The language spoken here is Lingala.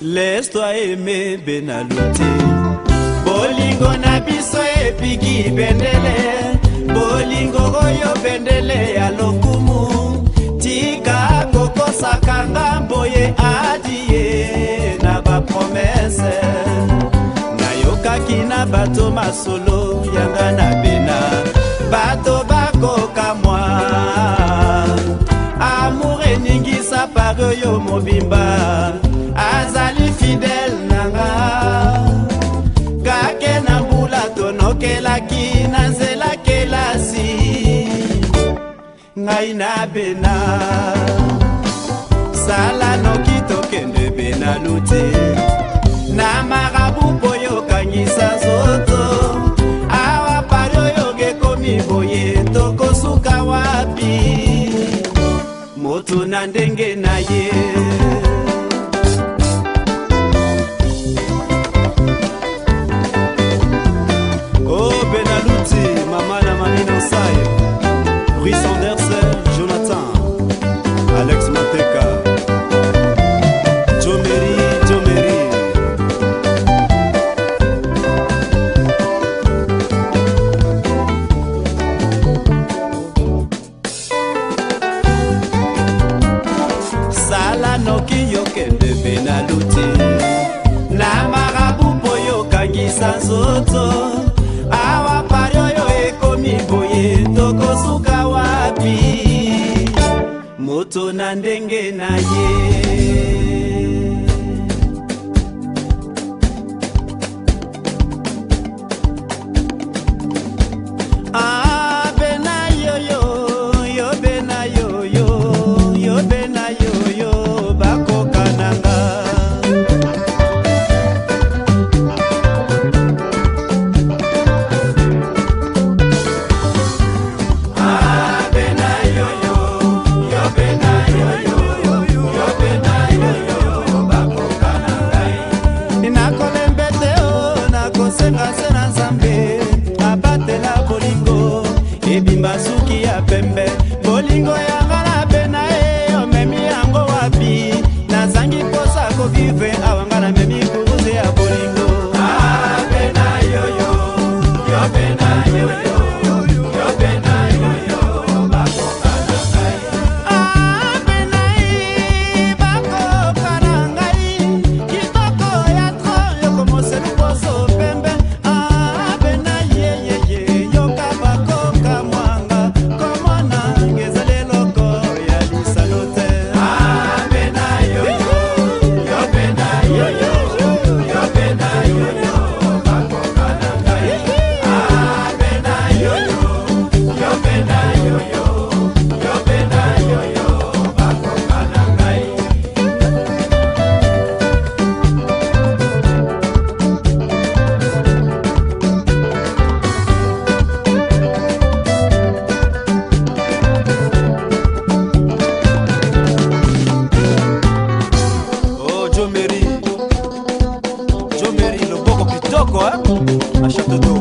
lesto aeme benaluti bolingo na biso epiki bendele bolingo oyo bendele ya lokumu tika kokosaka ngambo ye adie na bapromese nayokaki na bato masolo yanga na bena bato bakokamwa amour eningisa pare oyo mobimba nakelaki na nzela kelasi ngai na bena sala noki tokende benanu te na marabu mpo yokangisa nzoto awa pari oyo gekomi boye tokosuka wapi moto na ndenge na ye nzoto awa pari oyo ekomi boye tokosuka wapi moto na ndenge na ye libimba suki ya pembe bolingo ya I hein the château